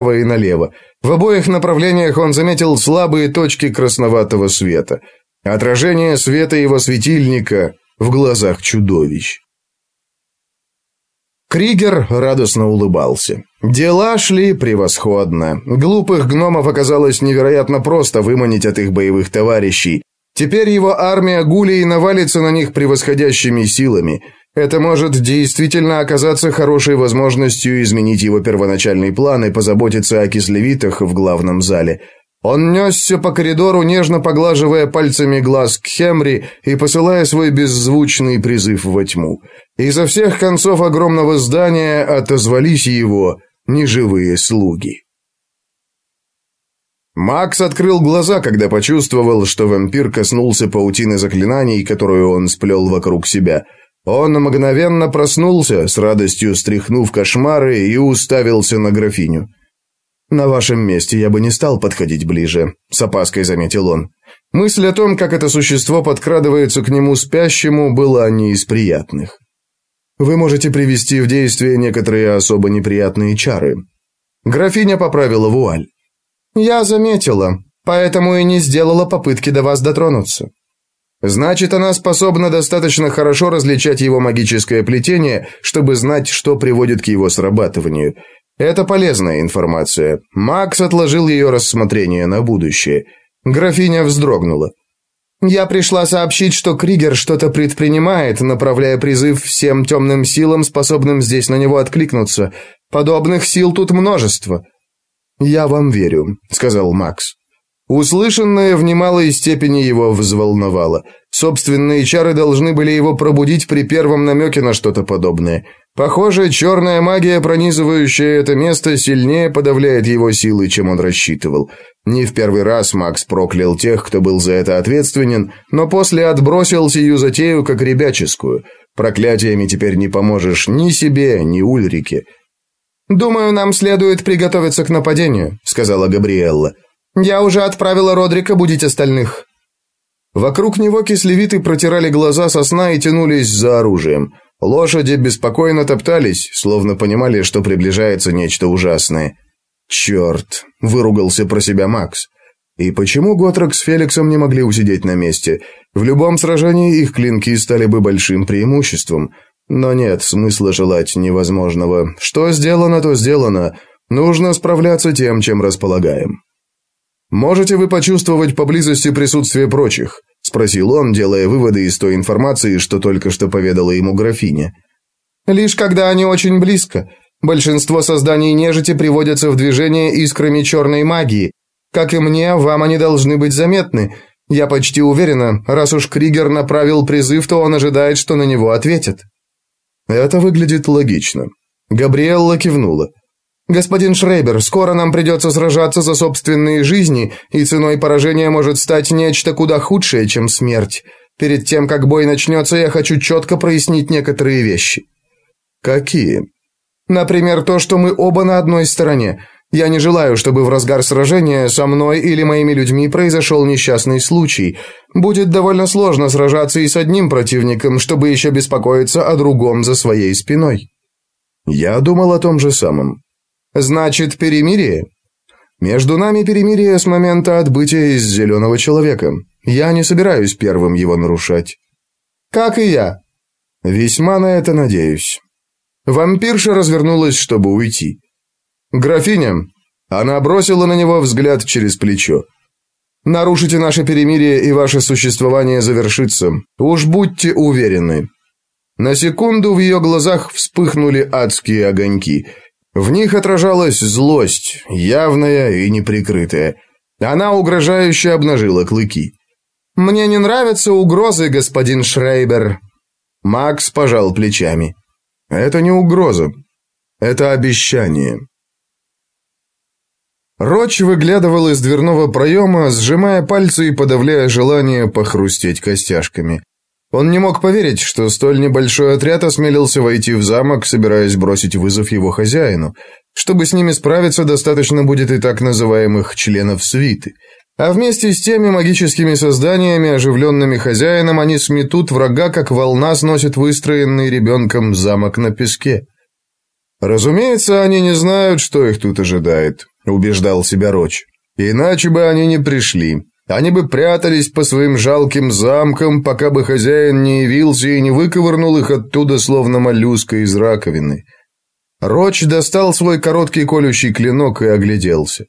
и налево. В обоих направлениях он заметил слабые точки красноватого света. Отражение света его светильника в глазах чудовищ. Кригер радостно улыбался. Дела шли превосходно. Глупых гномов оказалось невероятно просто выманить от их боевых товарищей. Теперь его армия гулей навалится на них превосходящими силами. Это может действительно оказаться хорошей возможностью изменить его первоначальный план и позаботиться о кислевитах в главном зале. Он несся по коридору, нежно поглаживая пальцами глаз к Хемри и посылая свой беззвучный призыв во тьму. Изо всех концов огромного здания отозвались его неживые слуги. Макс открыл глаза, когда почувствовал, что вампир коснулся паутины заклинаний, которую он сплел вокруг себя – он мгновенно проснулся, с радостью стряхнув кошмары и уставился на графиню. «На вашем месте я бы не стал подходить ближе», — с опаской заметил он. Мысль о том, как это существо подкрадывается к нему спящему, была не из приятных. «Вы можете привести в действие некоторые особо неприятные чары». Графиня поправила вуаль. «Я заметила, поэтому и не сделала попытки до вас дотронуться. Значит, она способна достаточно хорошо различать его магическое плетение, чтобы знать, что приводит к его срабатыванию. Это полезная информация. Макс отложил ее рассмотрение на будущее. Графиня вздрогнула. «Я пришла сообщить, что Кригер что-то предпринимает, направляя призыв всем темным силам, способным здесь на него откликнуться. Подобных сил тут множество». «Я вам верю», — сказал Макс. Услышанное в немалой степени его взволновало. Собственные чары должны были его пробудить при первом намеке на что-то подобное. Похоже, черная магия, пронизывающая это место, сильнее подавляет его силы, чем он рассчитывал. Не в первый раз Макс проклял тех, кто был за это ответственен, но после отбросил сию затею как ребяческую. Проклятиями теперь не поможешь ни себе, ни Ульрике. «Думаю, нам следует приготовиться к нападению», — сказала Габриэлла. «Я уже отправила Родрика будить остальных». Вокруг него кислевиты протирали глаза со сна и тянулись за оружием. Лошади беспокойно топтались, словно понимали, что приближается нечто ужасное. «Черт!» – выругался про себя Макс. И почему Готрок с Феликсом не могли усидеть на месте? В любом сражении их клинки стали бы большим преимуществом. Но нет смысла желать невозможного. Что сделано, то сделано. Нужно справляться тем, чем располагаем. «Можете вы почувствовать поблизости присутствие прочих?» – спросил он, делая выводы из той информации, что только что поведала ему графиня. «Лишь когда они очень близко. Большинство созданий нежити приводятся в движение искрами черной магии. Как и мне, вам они должны быть заметны. Я почти уверена, раз уж Кригер направил призыв, то он ожидает, что на него ответят». «Это выглядит логично». Габриэлла кивнула. «Господин Шрейбер, скоро нам придется сражаться за собственные жизни, и ценой поражения может стать нечто куда худшее, чем смерть. Перед тем, как бой начнется, я хочу четко прояснить некоторые вещи». «Какие?» «Например, то, что мы оба на одной стороне. Я не желаю, чтобы в разгар сражения со мной или моими людьми произошел несчастный случай. Будет довольно сложно сражаться и с одним противником, чтобы еще беспокоиться о другом за своей спиной». «Я думал о том же самом». Значит, перемирие? Между нами перемирие с момента отбытия из Зеленого Человека. Я не собираюсь первым его нарушать. Как и я. Весьма на это надеюсь. Вампирша развернулась, чтобы уйти. Графиня, она бросила на него взгляд через плечо. Нарушите наше перемирие, и ваше существование завершится. Уж будьте уверены. На секунду в ее глазах вспыхнули адские огоньки – в них отражалась злость, явная и неприкрытая. Она угрожающе обнажила клыки. «Мне не нравятся угрозы, господин Шрейбер». Макс пожал плечами. «Это не угроза. Это обещание». Роч выглядывал из дверного проема, сжимая пальцы и подавляя желание похрустеть костяшками. Он не мог поверить, что столь небольшой отряд осмелился войти в замок, собираясь бросить вызов его хозяину. Чтобы с ними справиться, достаточно будет и так называемых членов свиты. А вместе с теми магическими созданиями, оживленными хозяином, они сметут врага, как волна сносит выстроенный ребенком замок на песке. Разумеется, они не знают, что их тут ожидает, убеждал себя Роч. Иначе бы они не пришли. Они бы прятались по своим жалким замкам, пока бы хозяин не явился и не выковырнул их оттуда, словно моллюска из раковины. Роч достал свой короткий колющий клинок и огляделся.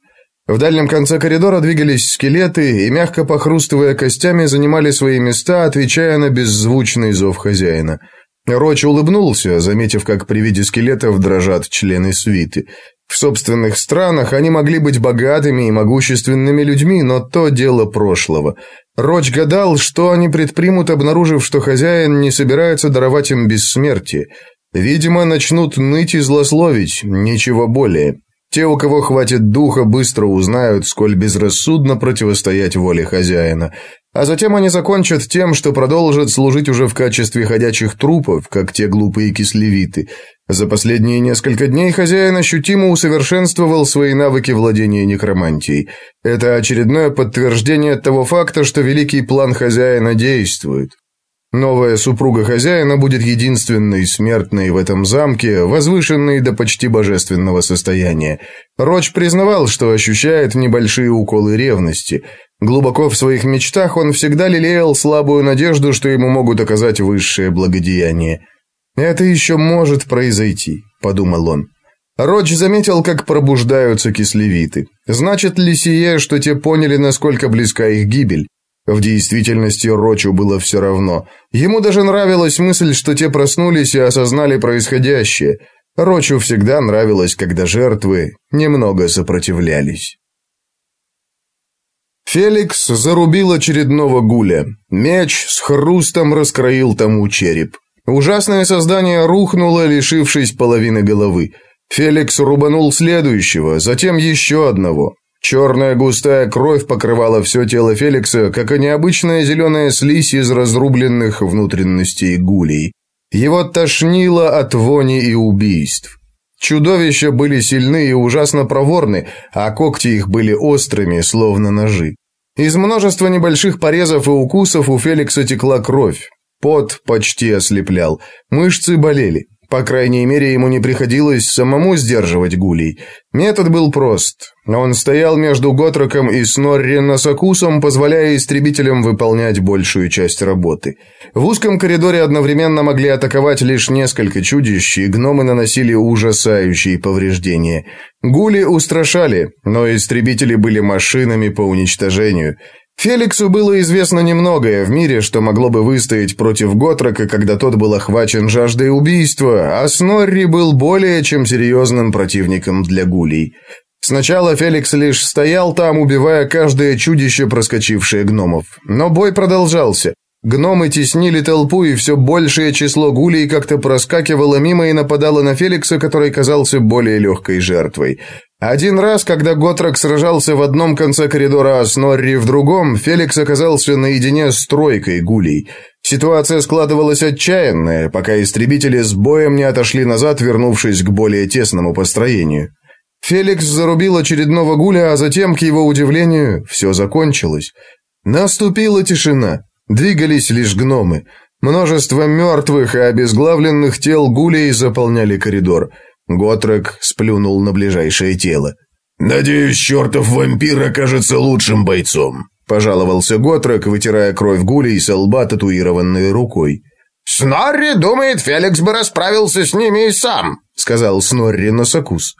В дальнем конце коридора двигались скелеты и, мягко похрустывая костями, занимали свои места, отвечая на беззвучный зов хозяина. Роч улыбнулся, заметив, как при виде скелетов дрожат члены свиты. В собственных странах они могли быть богатыми и могущественными людьми, но то дело прошлого. Роч гадал, что они предпримут, обнаружив, что хозяин не собирается даровать им бессмертие. Видимо, начнут ныть и злословить, ничего более. Те, у кого хватит духа, быстро узнают, сколь безрассудно противостоять воле хозяина. А затем они закончат тем, что продолжат служить уже в качестве ходячих трупов, как те глупые кислевиты. За последние несколько дней хозяин ощутимо усовершенствовал свои навыки владения некромантией. Это очередное подтверждение того факта, что великий план хозяина действует. Новая супруга хозяина будет единственной смертной в этом замке, возвышенной до почти божественного состояния. Роч признавал, что ощущает небольшие уколы ревности. Глубоко в своих мечтах он всегда лелеял слабую надежду, что ему могут оказать высшее благодеяние. «Это еще может произойти», — подумал он. Роч заметил, как пробуждаются кислевиты. Значит ли сие, что те поняли, насколько близка их гибель? В действительности Рочу было все равно. Ему даже нравилась мысль, что те проснулись и осознали происходящее. Рочу всегда нравилось, когда жертвы немного сопротивлялись. Феликс зарубил очередного гуля. Меч с хрустом раскроил тому череп. Ужасное создание рухнуло, лишившись половины головы. Феликс рубанул следующего, затем еще одного. Черная густая кровь покрывала все тело Феликса, как и необычная зеленая слизь из разрубленных внутренностей гулей. Его тошнило от вони и убийств. Чудовища были сильны и ужасно проворны, а когти их были острыми, словно ножи. Из множества небольших порезов и укусов у Феликса текла кровь. Пот почти ослеплял, мышцы болели. По крайней мере, ему не приходилось самому сдерживать гулей. Метод был прост. Он стоял между Готроком и Снорри Носокусом, позволяя истребителям выполнять большую часть работы. В узком коридоре одновременно могли атаковать лишь несколько чудищ, и гномы наносили ужасающие повреждения. Гули устрашали, но истребители были машинами по уничтожению – Феликсу было известно немногое в мире, что могло бы выстоять против Готрока, когда тот был охвачен жаждой убийства, а Снорри был более чем серьезным противником для гулей. Сначала Феликс лишь стоял там, убивая каждое чудище, проскочившее гномов. Но бой продолжался. Гномы теснили толпу, и все большее число гулей как-то проскакивало мимо и нападало на Феликса, который казался более легкой жертвой. Один раз, когда Готрок сражался в одном конце коридора, а Снорри в другом, Феликс оказался наедине с тройкой гулей. Ситуация складывалась отчаянная, пока истребители с боем не отошли назад, вернувшись к более тесному построению. Феликс зарубил очередного гуля, а затем, к его удивлению, все закончилось. Наступила тишина. Двигались лишь гномы. Множество мертвых и обезглавленных тел гулей заполняли коридор – Готрек сплюнул на ближайшее тело. «Надеюсь, чертов вампир окажется лучшим бойцом», – пожаловался Готрек, вытирая кровь гулей со лба татуированной рукой. «Снорри думает, Феликс бы расправился с ними и сам», – сказал Снорри Носокус.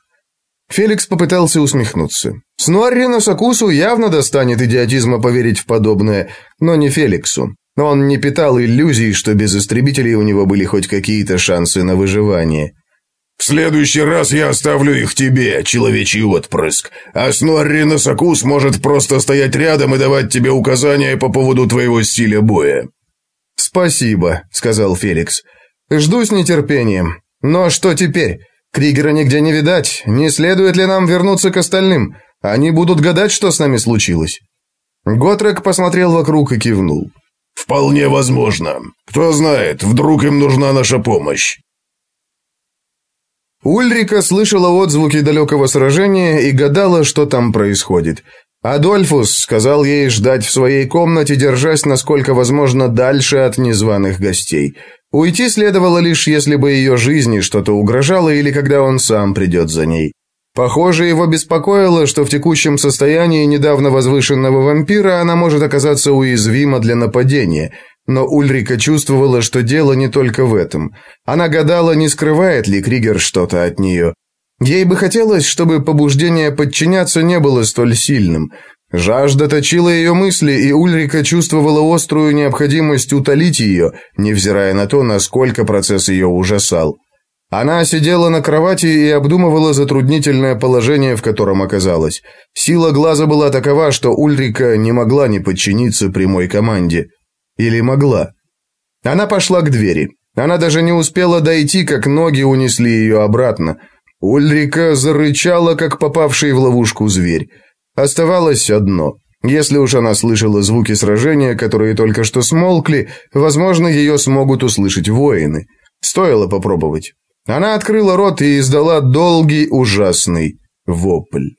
Феликс попытался усмехнуться. Снорри Носокусу явно достанет идиотизма поверить в подобное, но не Феликсу. Он не питал иллюзий, что без истребителей у него были хоть какие-то шансы на выживание. В следующий раз я оставлю их тебе, человечий отпрыск, а Снорри Носокус может просто стоять рядом и давать тебе указания по поводу твоего стиля боя». «Спасибо», — сказал Феликс. «Жду с нетерпением. Но что теперь? Кригера нигде не видать. Не следует ли нам вернуться к остальным? Они будут гадать, что с нами случилось». Готрек посмотрел вокруг и кивнул. «Вполне возможно. Кто знает, вдруг им нужна наша помощь». Ульрика слышала отзвуки далекого сражения и гадала, что там происходит. Адольфус сказал ей ждать в своей комнате, держась насколько возможно дальше от незваных гостей. Уйти следовало лишь, если бы ее жизни что-то угрожало или когда он сам придет за ней. Похоже, его беспокоило, что в текущем состоянии недавно возвышенного вампира она может оказаться уязвима для нападения, но Ульрика чувствовала, что дело не только в этом. Она гадала, не скрывает ли Кригер что-то от нее. Ей бы хотелось, чтобы побуждение подчиняться не было столь сильным. Жажда точила ее мысли, и Ульрика чувствовала острую необходимость утолить ее, невзирая на то, насколько процесс ее ужасал. Она сидела на кровати и обдумывала затруднительное положение, в котором оказалась. Сила глаза была такова, что Ульрика не могла не подчиниться прямой команде. Или могла? Она пошла к двери. Она даже не успела дойти, как ноги унесли ее обратно. Ульрика зарычала, как попавший в ловушку зверь. Оставалось одно. Если уж она слышала звуки сражения, которые только что смолкли, возможно, ее смогут услышать воины. Стоило попробовать. Она открыла рот и издала долгий ужасный вопль.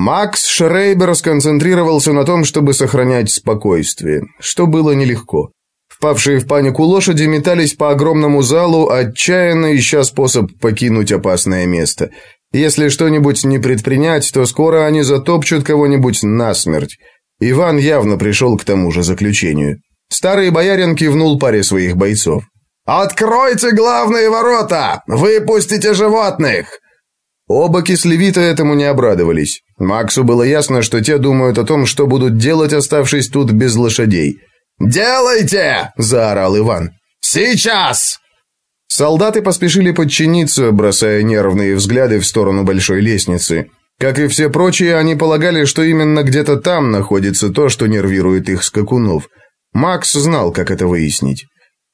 Макс Шрейбер сконцентрировался на том, чтобы сохранять спокойствие, что было нелегко. Впавшие в панику лошади метались по огромному залу, отчаянно ища способ покинуть опасное место. Если что-нибудь не предпринять, то скоро они затопчут кого-нибудь насмерть. Иван явно пришел к тому же заключению. Старый боярин кивнул паре своих бойцов. «Откройте главные ворота! Выпустите животных!» Оба кислевита этому не обрадовались. Максу было ясно, что те думают о том, что будут делать, оставшись тут без лошадей. «Делайте!» – заорал Иван. «Сейчас!» Солдаты поспешили подчиниться, бросая нервные взгляды в сторону большой лестницы. Как и все прочие, они полагали, что именно где-то там находится то, что нервирует их скакунов. Макс знал, как это выяснить.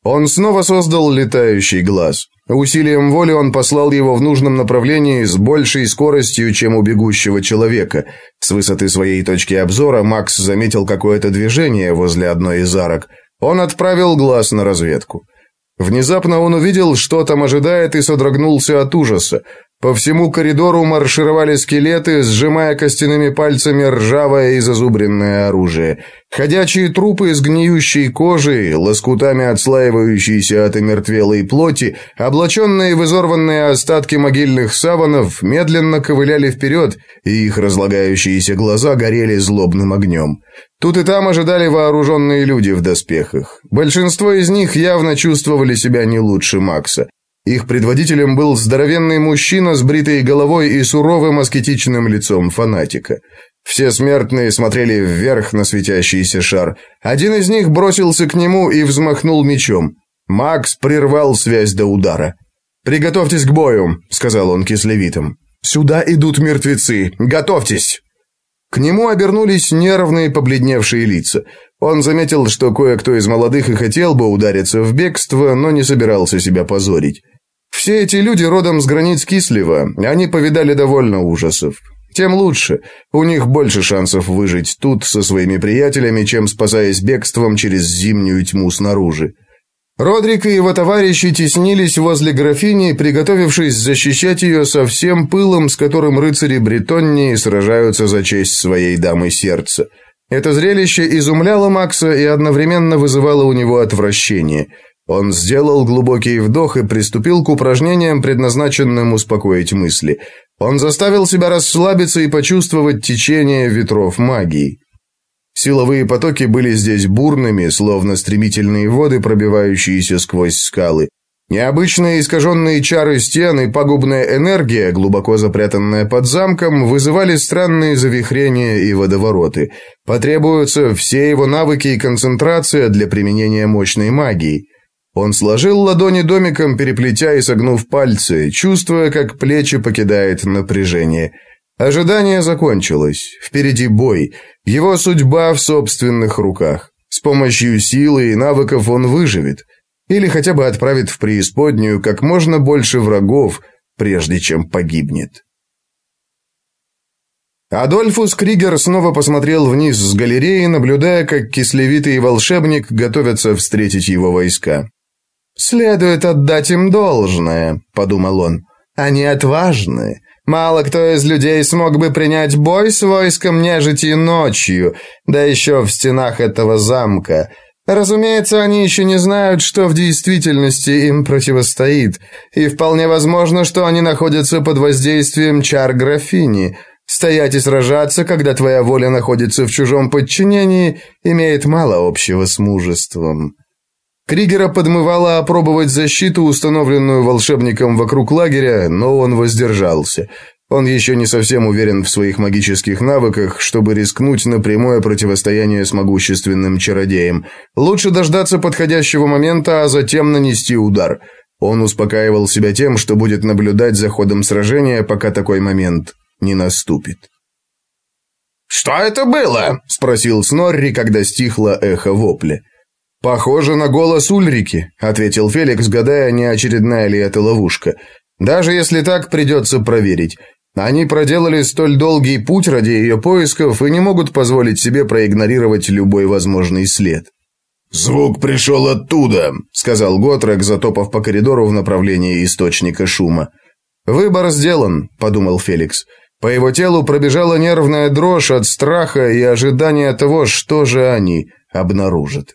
Он снова создал летающий глаз. Усилием воли он послал его в нужном направлении с большей скоростью, чем у бегущего человека. С высоты своей точки обзора Макс заметил какое-то движение возле одной из арок. Он отправил глаз на разведку. Внезапно он увидел, что там ожидает, и содрогнулся от ужаса. По всему коридору маршировали скелеты, сжимая костяными пальцами ржавое и зазубренное оружие. Ходячие трупы с гниющей кожей, лоскутами отслаивающиеся от омертвелой плоти, облаченные в изорванные остатки могильных саванов, медленно ковыляли вперед, и их разлагающиеся глаза горели злобным огнем. Тут и там ожидали вооруженные люди в доспехах. Большинство из них явно чувствовали себя не лучше Макса. Их предводителем был здоровенный мужчина с бритой головой и суровым аскетичным лицом фанатика. Все смертные смотрели вверх на светящийся шар. Один из них бросился к нему и взмахнул мечом. Макс прервал связь до удара. «Приготовьтесь к бою», — сказал он кислевитом. «Сюда идут мертвецы. Готовьтесь!» К нему обернулись нервные побледневшие лица. Он заметил, что кое-кто из молодых и хотел бы удариться в бегство, но не собирался себя позорить. Все эти люди родом с границ Кислева, они повидали довольно ужасов. Тем лучше, у них больше шансов выжить тут со своими приятелями, чем спасаясь бегством через зимнюю тьму снаружи. Родрик и его товарищи теснились возле графини, приготовившись защищать ее со всем пылом, с которым рыцари Бретоннии сражаются за честь своей дамы сердца. Это зрелище изумляло Макса и одновременно вызывало у него отвращение – он сделал глубокий вдох и приступил к упражнениям, предназначенным успокоить мысли. Он заставил себя расслабиться и почувствовать течение ветров магии. Силовые потоки были здесь бурными, словно стремительные воды, пробивающиеся сквозь скалы. Необычные искаженные чары стен и пагубная энергия, глубоко запрятанная под замком, вызывали странные завихрения и водовороты. Потребуются все его навыки и концентрация для применения мощной магии. Он сложил ладони домиком, переплетя и согнув пальцы, чувствуя, как плечи покидает напряжение. Ожидание закончилось. Впереди бой. Его судьба в собственных руках. С помощью силы и навыков он выживет. Или хотя бы отправит в преисподнюю как можно больше врагов, прежде чем погибнет. Адольфус Кригер снова посмотрел вниз с галереи, наблюдая, как кислевитый волшебник готовятся встретить его войска. «Следует отдать им должное», — подумал он. «Они отважны. Мало кто из людей смог бы принять бой с войском нежити ночью, да еще в стенах этого замка. Разумеется, они еще не знают, что в действительности им противостоит, и вполне возможно, что они находятся под воздействием чар графини. Стоять и сражаться, когда твоя воля находится в чужом подчинении, имеет мало общего с мужеством. Кригера подмывало опробовать защиту, установленную волшебником вокруг лагеря, но он воздержался – он еще не совсем уверен в своих магических навыках, чтобы рискнуть на прямое противостояние с могущественным чародеем. Лучше дождаться подходящего момента, а затем нанести удар. Он успокаивал себя тем, что будет наблюдать за ходом сражения, пока такой момент не наступит. «Что это было?» – спросил Снорри, когда стихло эхо вопля. «Похоже на голос Ульрики», – ответил Феликс, гадая, не очередная ли это ловушка. «Даже если так, придется проверить. Они проделали столь долгий путь ради ее поисков и не могут позволить себе проигнорировать любой возможный след. «Звук пришел оттуда», — сказал Готрек, затопав по коридору в направлении источника шума. «Выбор сделан», — подумал Феликс. По его телу пробежала нервная дрожь от страха и ожидания того, что же они обнаружат.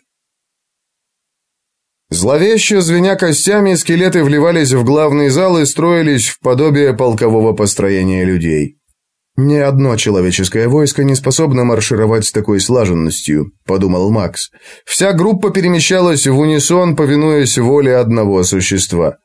Зловеще звеня костями, скелеты вливались в главный зал и строились в подобие полкового построения людей. «Ни одно человеческое войско не способно маршировать с такой слаженностью», – подумал Макс. Вся группа перемещалась в унисон, повинуясь воле одного существа.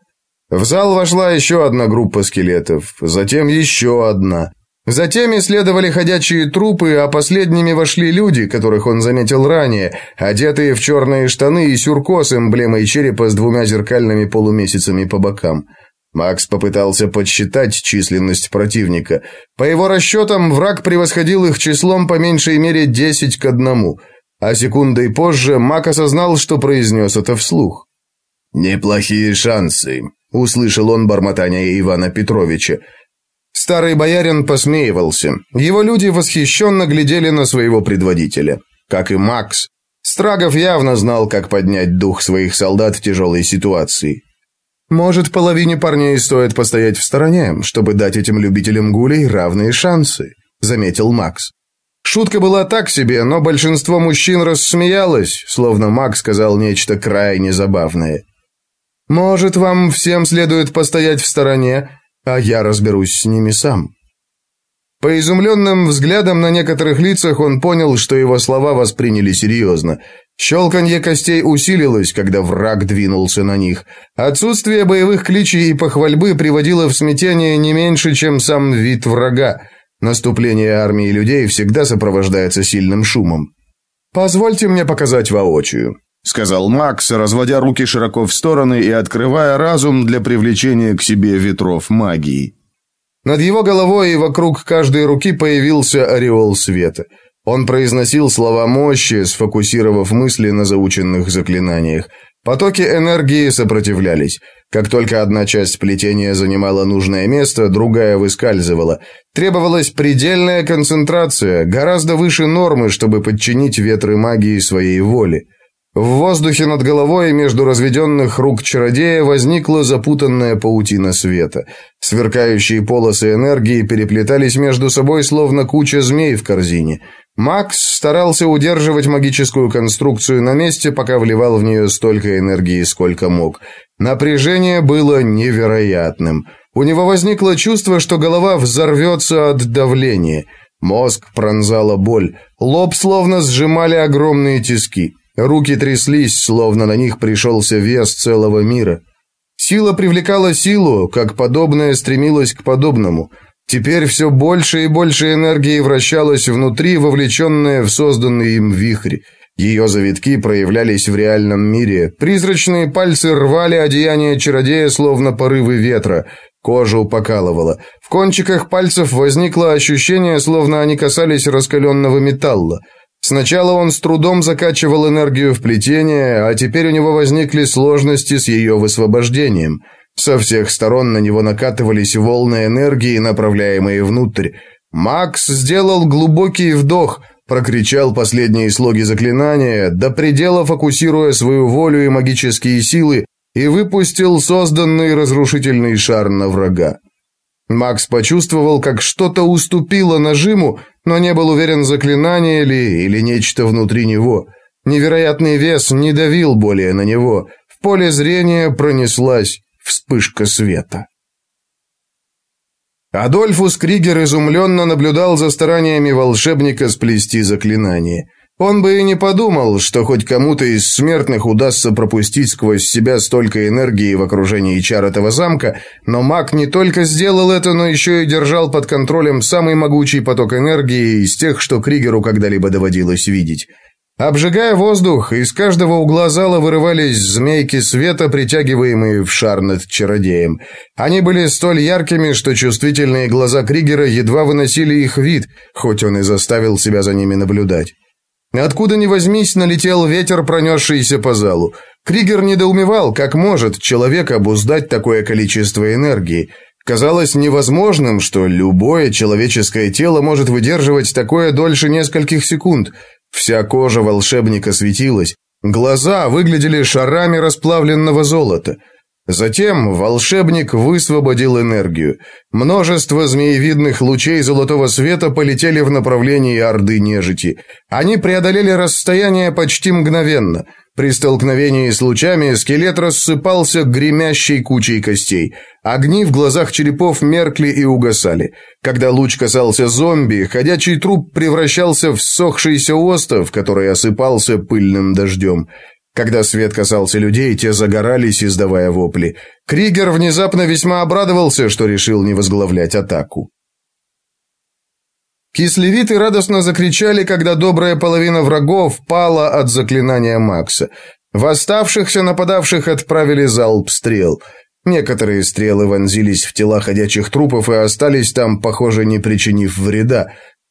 В зал вошла еще одна группа скелетов, затем еще одна – Затем исследовали ходячие трупы, а последними вошли люди, которых он заметил ранее, одетые в черные штаны и сюрко с эмблемой черепа с двумя зеркальными полумесяцами по бокам. Макс попытался подсчитать численность противника. По его расчетам, враг превосходил их числом по меньшей мере 10 к одному, а секундой позже Мак осознал, что произнес это вслух. «Неплохие шансы», — услышал он бормотание Ивана Петровича. Старый боярин посмеивался. Его люди восхищенно глядели на своего предводителя. Как и Макс, Страгов явно знал, как поднять дух своих солдат в тяжелой ситуации. Может, половине парней стоит постоять в стороне, чтобы дать этим любителям гулей равные шансы, заметил Макс. Шутка была так себе, но большинство мужчин рассмеялось, словно Макс сказал нечто крайне забавное. Может, вам всем следует постоять в стороне, а я разберусь с ними сам. По изумленным взглядам на некоторых лицах он понял, что его слова восприняли серьезно. Щелканье костей усилилось, когда враг двинулся на них. Отсутствие боевых кличей и похвальбы приводило в смятение не меньше, чем сам вид врага. Наступление армии людей всегда сопровождается сильным шумом. «Позвольте мне показать воочию», сказал Макс, разводя руки широко в стороны и открывая разум для привлечения к себе ветров магии. Над его головой и вокруг каждой руки появился ореол света. Он произносил слова мощи, сфокусировав мысли на заученных заклинаниях. Потоки энергии сопротивлялись. Как только одна часть плетения занимала нужное место, другая выскальзывала. Требовалась предельная концентрация, гораздо выше нормы, чтобы подчинить ветры магии своей воле. В воздухе над головой между разведенных рук чародея возникла запутанная паутина света. Сверкающие полосы энергии переплетались между собой, словно куча змей в корзине. Макс старался удерживать магическую конструкцию на месте, пока вливал в нее столько энергии, сколько мог. Напряжение было невероятным. У него возникло чувство, что голова взорвется от давления. Мозг пронзала боль. Лоб словно сжимали огромные тиски. Руки тряслись, словно на них пришелся вес целого мира. Сила привлекала силу, как подобное стремилось к подобному. Теперь все больше и больше энергии вращалось внутри, вовлеченное в созданный им вихрь. Ее завитки проявлялись в реальном мире. Призрачные пальцы рвали одеяние чародея, словно порывы ветра. Кожу покалывало. В кончиках пальцев возникло ощущение, словно они касались раскаленного металла. Сначала он с трудом закачивал энергию в плетение, а теперь у него возникли сложности с ее высвобождением. Со всех сторон на него накатывались волны энергии, направляемые внутрь. Макс сделал глубокий вдох, прокричал последние слоги заклинания, до предела фокусируя свою волю и магические силы, и выпустил созданный разрушительный шар на врага. Макс почувствовал, как что-то уступило нажиму, но не был уверен, заклинание ли или нечто внутри него. Невероятный вес не давил более на него. В поле зрения пронеслась вспышка света. Адольфус Кригер изумленно наблюдал за стараниями волшебника сплести заклинание. Он бы и не подумал, что хоть кому-то из смертных удастся пропустить сквозь себя столько энергии в окружении чар этого замка, но маг не только сделал это, но еще и держал под контролем самый могучий поток энергии из тех, что Кригеру когда-либо доводилось видеть. Обжигая воздух, из каждого угла зала вырывались змейки света, притягиваемые в шар над чародеем. Они были столь яркими, что чувствительные глаза Кригера едва выносили их вид, хоть он и заставил себя за ними наблюдать. Откуда ни возьмись, налетел ветер, пронесшийся по залу. Кригер недоумевал, как может человек обуздать такое количество энергии. Казалось невозможным, что любое человеческое тело может выдерживать такое дольше нескольких секунд. Вся кожа волшебника светилась, глаза выглядели шарами расплавленного золота – Затем волшебник высвободил энергию. Множество змеевидных лучей золотого света полетели в направлении Орды Нежити. Они преодолели расстояние почти мгновенно. При столкновении с лучами скелет рассыпался гремящей кучей костей. Огни в глазах черепов меркли и угасали. Когда луч касался зомби, ходячий труп превращался в сохшийся остов, который осыпался пыльным дождем. Когда свет касался людей, те загорались, издавая вопли. Кригер внезапно весьма обрадовался, что решил не возглавлять атаку. Кислевиты радостно закричали, когда добрая половина врагов пала от заклинания Макса. Восставшихся нападавших отправили залп стрел. Некоторые стрелы вонзились в тела ходячих трупов и остались там, похоже, не причинив вреда.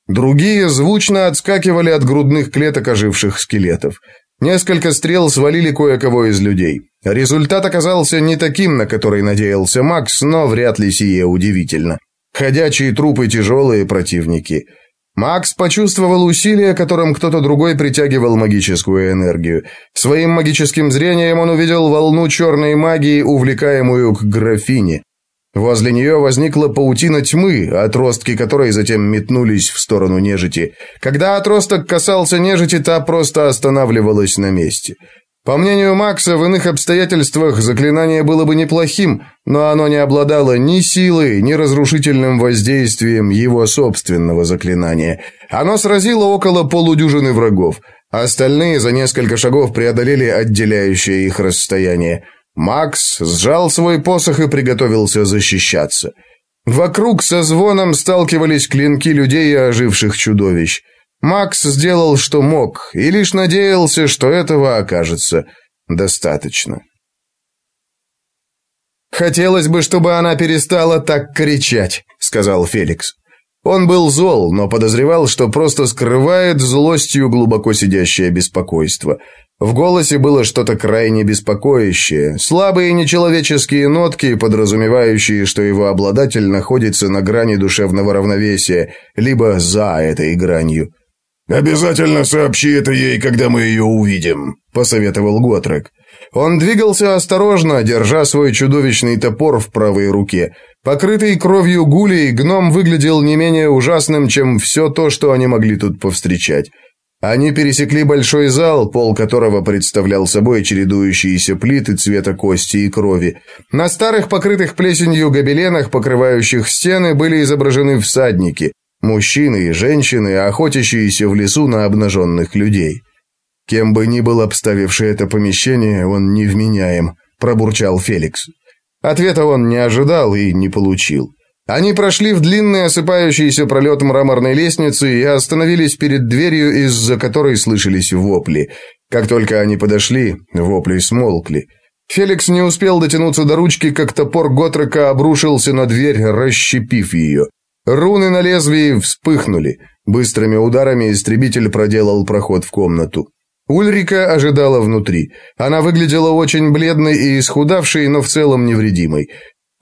Другие звучно отскакивали от грудных клеток оживших скелетов. Несколько стрел свалили кое-кого из людей. Результат оказался не таким, на который надеялся Макс, но вряд ли сие удивительно. Ходячие трупы тяжелые противники. Макс почувствовал усилие, которым кто-то другой притягивал магическую энергию. Своим магическим зрением он увидел волну черной магии, увлекаемую к графине. Возле нее возникла паутина тьмы, отростки которой затем метнулись в сторону нежити. Когда отросток касался нежити, та просто останавливалась на месте. По мнению Макса, в иных обстоятельствах заклинание было бы неплохим, но оно не обладало ни силой, ни разрушительным воздействием его собственного заклинания. Оно сразило около полудюжины врагов. Остальные за несколько шагов преодолели отделяющее их расстояние. Макс сжал свой посох и приготовился защищаться. Вокруг со звоном сталкивались клинки людей и оживших чудовищ. Макс сделал, что мог, и лишь надеялся, что этого окажется достаточно. «Хотелось бы, чтобы она перестала так кричать», — сказал Феликс. Он был зол, но подозревал, что просто скрывает злостью глубоко сидящее беспокойство. В голосе было что-то крайне беспокоящее, слабые нечеловеческие нотки, подразумевающие, что его обладатель находится на грани душевного равновесия, либо за этой гранью. «Обязательно сообщи это ей, когда мы ее увидим», — посоветовал Готрек. Он двигался осторожно, держа свой чудовищный топор в правой руке. Покрытый кровью гулей, гном выглядел не менее ужасным, чем все то, что они могли тут повстречать. Они пересекли большой зал, пол которого представлял собой чередующиеся плиты цвета кости и крови. На старых покрытых плесенью гобеленах, покрывающих стены, были изображены всадники, мужчины и женщины, охотящиеся в лесу на обнаженных людей. «Кем бы ни был обставивший это помещение, он невменяем», – пробурчал Феликс. Ответа он не ожидал и не получил. Они прошли в длинный осыпающийся пролет мраморной лестницы и остановились перед дверью, из-за которой слышались вопли. Как только они подошли, вопли смолкли. Феликс не успел дотянуться до ручки, как топор Готрека обрушился на дверь, расщепив ее. Руны на лезвии вспыхнули. Быстрыми ударами истребитель проделал проход в комнату. Ульрика ожидала внутри. Она выглядела очень бледной и исхудавшей, но в целом невредимой.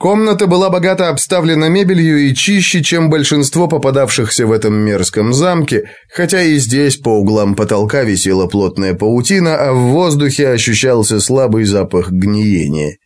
Комната была богато обставлена мебелью и чище, чем большинство попадавшихся в этом мерзком замке, хотя и здесь по углам потолка висела плотная паутина, а в воздухе ощущался слабый запах гниения.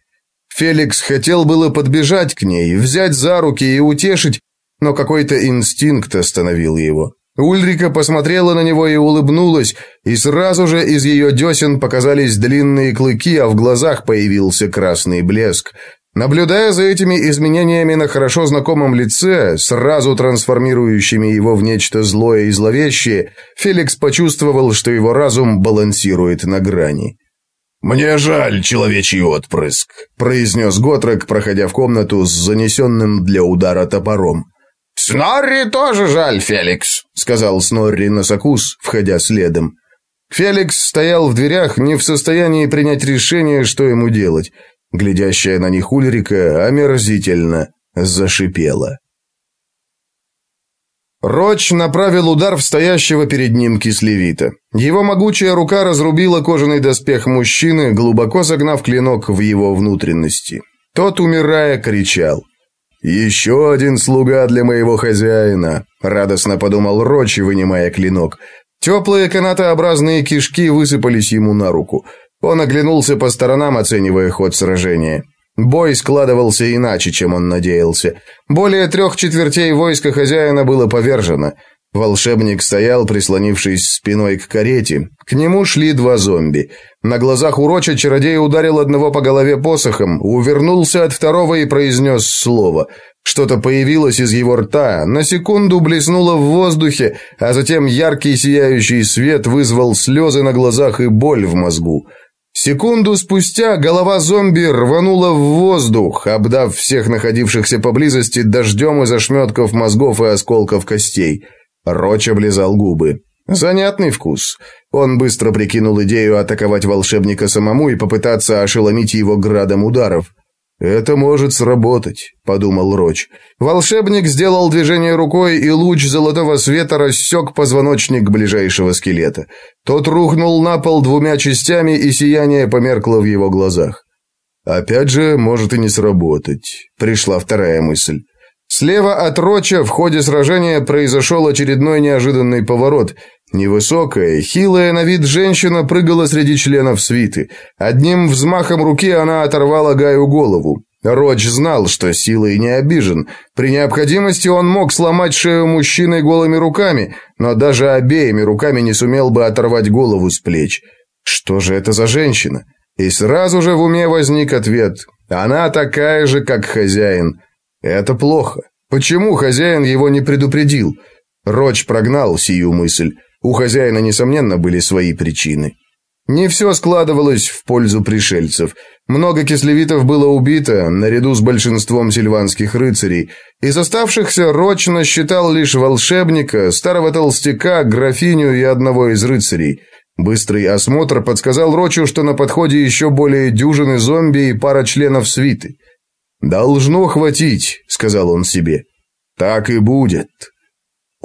Феликс хотел было подбежать к ней, взять за руки и утешить, но какой-то инстинкт остановил его. Ульрика посмотрела на него и улыбнулась, и сразу же из ее десен показались длинные клыки, а в глазах появился красный блеск. Наблюдая за этими изменениями на хорошо знакомом лице, сразу трансформирующими его в нечто злое и зловещее, Феликс почувствовал, что его разум балансирует на грани. «Мне жаль, человечий отпрыск», — произнес Готрек, проходя в комнату с занесенным для удара топором. «Снорри тоже жаль, Феликс», — сказал Снорри Носокус, входя следом. Феликс стоял в дверях, не в состоянии принять решение, что ему делать. Глядящая на них Ульрика омерзительно зашипела. Роч направил удар в стоящего перед ним кислевита. Его могучая рука разрубила кожаный доспех мужчины, глубоко загнав клинок в его внутренности. Тот, умирая, кричал — «Еще один слуга для моего хозяина», — радостно подумал Рочи, вынимая клинок. Теплые канатообразные кишки высыпались ему на руку. Он оглянулся по сторонам, оценивая ход сражения. Бой складывался иначе, чем он надеялся. Более трех четвертей войска хозяина было повержено. Волшебник стоял, прислонившись спиной к карете. К нему шли два зомби. На глазах у Роча чародей ударил одного по голове посохом, увернулся от второго и произнес слово. Что-то появилось из его рта, на секунду блеснуло в воздухе, а затем яркий сияющий свет вызвал слезы на глазах и боль в мозгу. Секунду спустя голова зомби рванула в воздух, обдав всех находившихся поблизости дождем из ошметков мозгов и осколков костей. Роч облизал губы. Занятный вкус. Он быстро прикинул идею атаковать волшебника самому и попытаться ошеломить его градом ударов. «Это может сработать», — подумал Роч. Волшебник сделал движение рукой, и луч золотого света рассек позвоночник ближайшего скелета. Тот рухнул на пол двумя частями, и сияние померкло в его глазах. «Опять же, может и не сработать», — пришла вторая мысль. Слева от Роча в ходе сражения произошел очередной неожиданный поворот. Невысокая, хилая на вид женщина прыгала среди членов свиты. Одним взмахом руки она оторвала Гаю голову. Роч знал, что силой не обижен. При необходимости он мог сломать шею мужчины голыми руками, но даже обеими руками не сумел бы оторвать голову с плеч. Что же это за женщина? И сразу же в уме возник ответ. Она такая же, как хозяин. Это плохо. Почему хозяин его не предупредил? Роч прогнал сию мысль. У хозяина, несомненно, были свои причины. Не все складывалось в пользу пришельцев. Много кислевитов было убито, наряду с большинством сильванских рыцарей. Из оставшихся Роч насчитал лишь волшебника, старого толстяка, графиню и одного из рыцарей. Быстрый осмотр подсказал Рочу, что на подходе еще более дюжины зомби и пара членов свиты. «Должно хватить», — сказал он себе. «Так и будет».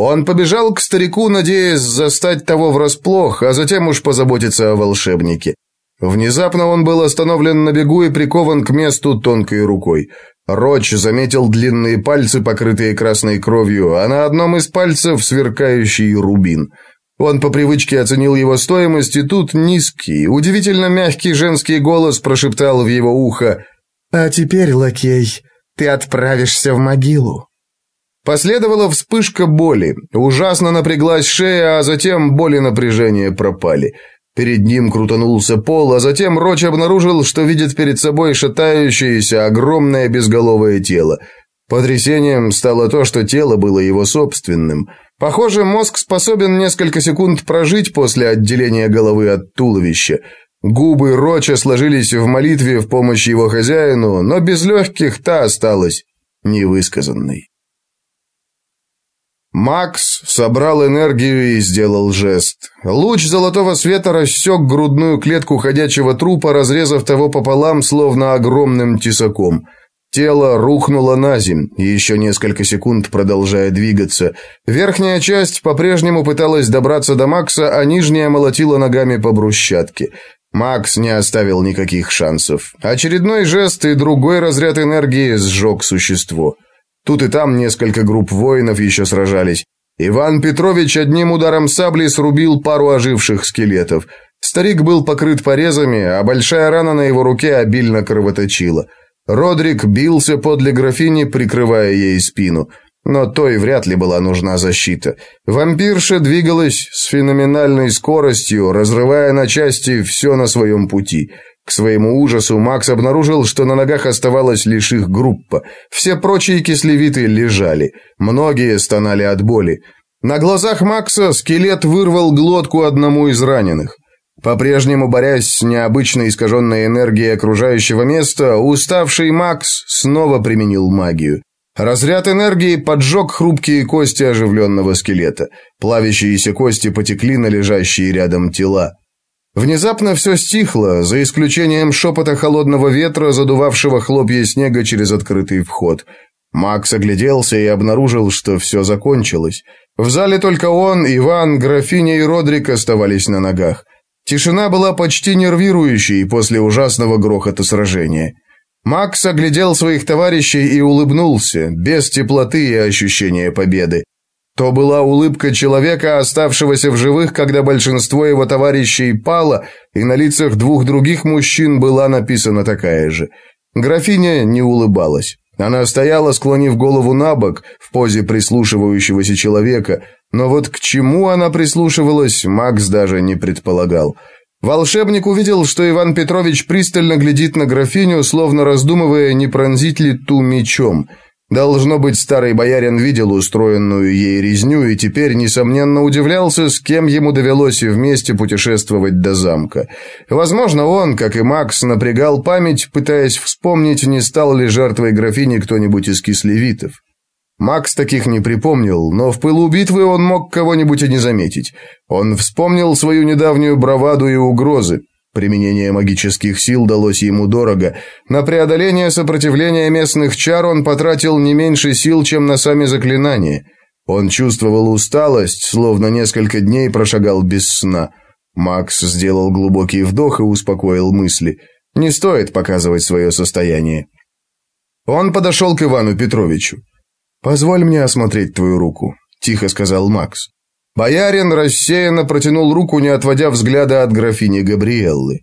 Он побежал к старику, надеясь застать того врасплох, а затем уж позаботиться о волшебнике. Внезапно он был остановлен на бегу и прикован к месту тонкой рукой. Роч заметил длинные пальцы, покрытые красной кровью, а на одном из пальцев сверкающий рубин. Он по привычке оценил его стоимость, и тут низкий, удивительно мягкий женский голос прошептал в его ухо «А теперь, лакей, ты отправишься в могилу». Последовала вспышка боли. Ужасно напряглась шея, а затем боли напряжения пропали. Перед ним крутанулся пол, а затем Роч обнаружил, что видит перед собой шатающееся огромное безголовое тело. Потрясением стало то, что тело было его собственным. Похоже, мозг способен несколько секунд прожить после отделения головы от туловища. Губы Роча сложились в молитве в помощь его хозяину, но без легких та осталась невысказанной. Макс собрал энергию и сделал жест. Луч золотого света рассек грудную клетку ходячего трупа, разрезав того пополам, словно огромным тесаком. Тело рухнуло на земь, еще несколько секунд продолжая двигаться. Верхняя часть по-прежнему пыталась добраться до Макса, а нижняя молотила ногами по брусчатке. Макс не оставил никаких шансов. Очередной жест и другой разряд энергии сжег существо. Тут и там несколько групп воинов еще сражались. Иван Петрович одним ударом сабли срубил пару оживших скелетов. Старик был покрыт порезами, а большая рана на его руке обильно кровоточила. Родрик бился подле графини, прикрывая ей спину. Но той вряд ли была нужна защита. Вампирша двигалась с феноменальной скоростью, разрывая на части все на своем пути. К своему ужасу Макс обнаружил, что на ногах оставалась лишь их группа. Все прочие кислевиты лежали. Многие стонали от боли. На глазах Макса скелет вырвал глотку одному из раненых. По-прежнему борясь с необычной искаженной энергией окружающего места, уставший Макс снова применил магию. Разряд энергии поджег хрупкие кости оживленного скелета. Плавящиеся кости потекли на лежащие рядом тела. Внезапно все стихло, за исключением шепота холодного ветра, задувавшего хлопья снега через открытый вход. Макс огляделся и обнаружил, что все закончилось. В зале только он, Иван, графиня и Родрик оставались на ногах. Тишина была почти нервирующей после ужасного грохота сражения. Макс оглядел своих товарищей и улыбнулся, без теплоты и ощущения победы. То была улыбка человека, оставшегося в живых, когда большинство его товарищей пало, и на лицах двух других мужчин была написана такая же. Графиня не улыбалась. Она стояла, склонив голову на бок, в позе прислушивающегося человека, но вот к чему она прислушивалась, Макс даже не предполагал. Волшебник увидел, что Иван Петрович пристально глядит на графиню, словно раздумывая, не пронзить ли ту мечом. Должно быть, старый боярин видел устроенную ей резню и теперь, несомненно, удивлялся, с кем ему довелось вместе путешествовать до замка. Возможно, он, как и Макс, напрягал память, пытаясь вспомнить, не стал ли жертвой графини кто-нибудь из кислевитов. Макс таких не припомнил, но в пылу битвы он мог кого-нибудь и не заметить. Он вспомнил свою недавнюю браваду и угрозы. Применение магических сил далось ему дорого. На преодоление сопротивления местных чар он потратил не меньше сил, чем на сами заклинания. Он чувствовал усталость, словно несколько дней прошагал без сна. Макс сделал глубокий вдох и успокоил мысли. Не стоит показывать свое состояние. Он подошел к Ивану Петровичу. «Позволь мне осмотреть твою руку», – тихо сказал Макс. Боярин рассеянно протянул руку, не отводя взгляда от графини Габриэллы.